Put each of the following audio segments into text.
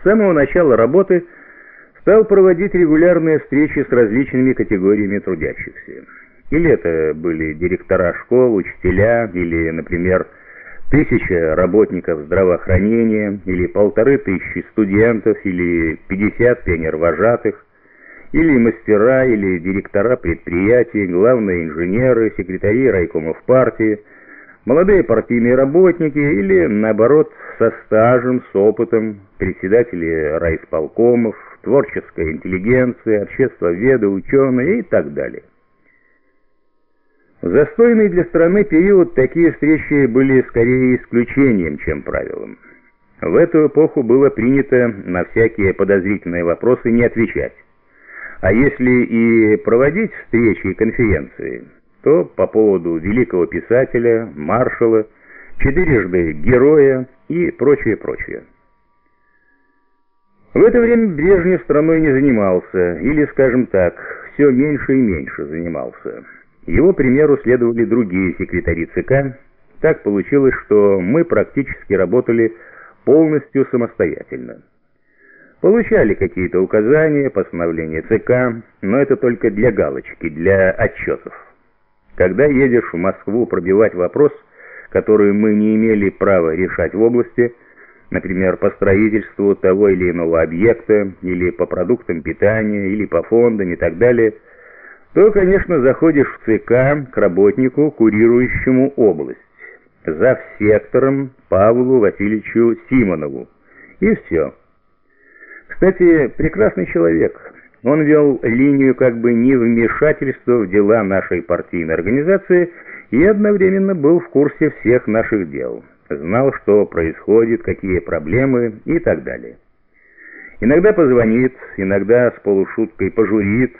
С самого начала работы стал проводить регулярные встречи с различными категориями трудящихся. Или это были директора школ, учителя, или, например, тысяча работников здравоохранения, или полторы тысячи студентов, или 50 пионервожатых, или мастера, или директора предприятий, главные инженеры, секретари райкомов партии, молодые партийные работники или, наоборот, со стажем, с опытом, председатели райисполкомов, творческая интеллигенция, обществоведы, ученые и так далее. В застойный для страны период такие встречи были скорее исключением, чем правилом. В эту эпоху было принято на всякие подозрительные вопросы не отвечать. А если и проводить встречи и конференции, то по поводу великого писателя, маршала, четырежды героя и прочее-прочее. В это время Брежнев страной не занимался, или, скажем так, все меньше и меньше занимался. Его примеру следовали другие секретари ЦК. Так получилось, что мы практически работали полностью самостоятельно. Получали какие-то указания, постановления ЦК, но это только для галочки, для отчетов. Когда едешь в Москву пробивать вопрос, который мы не имели права решать в области, например, по строительству того или иного объекта, или по продуктам питания, или по фондам и так далее – то, конечно, заходишь в ЦК к работнику, курирующему область, за сектором Павлу Васильевичу Симонову. И все. Кстати, прекрасный человек. Он вел линию как бы невмешательства в дела нашей партийной организации и одновременно был в курсе всех наших дел. Знал, что происходит, какие проблемы и так далее. Иногда позвонит, иногда с полушуткой пожурит,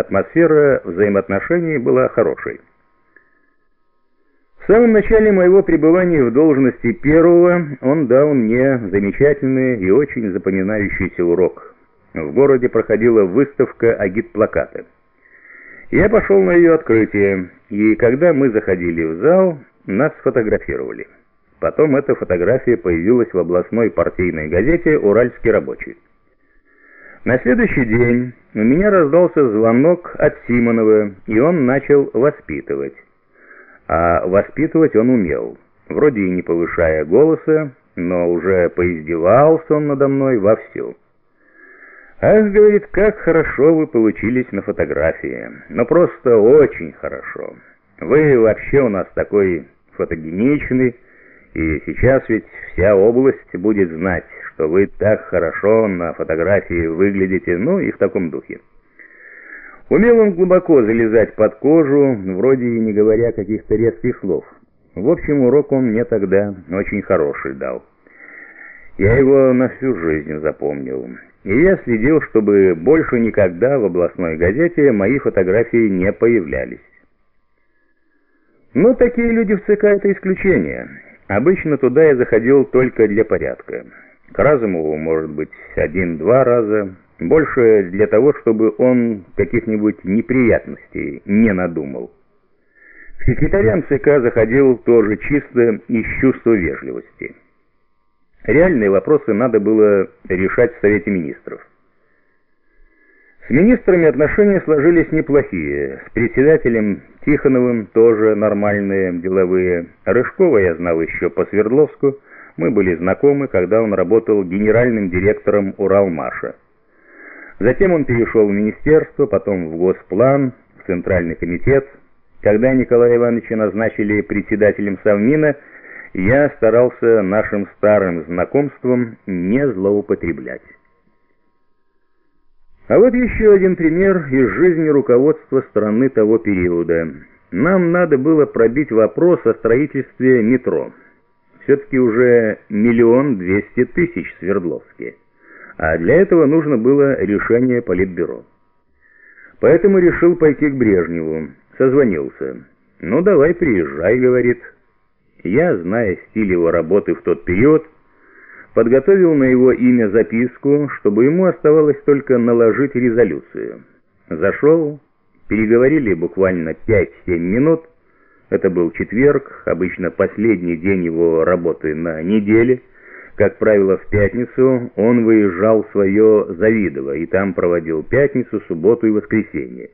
Атмосфера взаимоотношений была хорошей. В самом начале моего пребывания в должности первого он дал мне замечательный и очень запоминающийся урок. В городе проходила выставка агитплаката. Я пошел на ее открытие, и когда мы заходили в зал, нас сфотографировали. Потом эта фотография появилась в областной партийной газете «Уральский рабочий». На следующий день у меня раздался звонок от Симонова, и он начал воспитывать. А воспитывать он умел, вроде и не повышая голоса, но уже поиздевался он надо мной вовсю. «Ах, — говорит, — как хорошо вы получились на фотографии, ну просто очень хорошо. Вы вообще у нас такой фотогеничный, и сейчас ведь вся область будет знать, что вы так хорошо на фотографии выглядите, ну и в таком духе. Умел он глубоко залезать под кожу, вроде и не говоря каких-то резких слов. В общем, урок он мне тогда очень хороший дал. Я его на всю жизнь запомнил. И я следил, чтобы больше никогда в областной газете мои фотографии не появлялись. Но такие люди в ЦК это исключение. Обычно туда я заходил только для порядка. К Разумову, может быть, один-два раза. Больше для того, чтобы он каких-нибудь неприятностей не надумал. К секретарям ЦК заходил тоже чисто из чувства вежливости. Реальные вопросы надо было решать в Совете Министров. С министрами отношения сложились неплохие. С председателем Тихоновым тоже нормальные, деловые. Рыжкова я знал еще по Свердловску. Мы были знакомы, когда он работал генеральным директором Уралмаша. Затем он перешел в министерство, потом в Госплан, в Центральный комитет. Когда Николая Ивановича назначили председателем Совмина, я старался нашим старым знакомством не злоупотреблять. А вот еще один пример из жизни руководства страны того периода. Нам надо было пробить вопрос о строительстве метро. Все-таки уже миллион двести тысяч в Свердловске. А для этого нужно было решение Политбюро. Поэтому решил пойти к Брежневу. Созвонился. «Ну, давай приезжай», — говорит. Я, зная стиль его работы в тот период, подготовил на его имя записку, чтобы ему оставалось только наложить резолюцию. Зашел, переговорили буквально 5-7 минут. Это был четверг, обычно последний день его работы на неделе. Как правило, в пятницу он выезжал в свое Завидово и там проводил пятницу, субботу и воскресенье.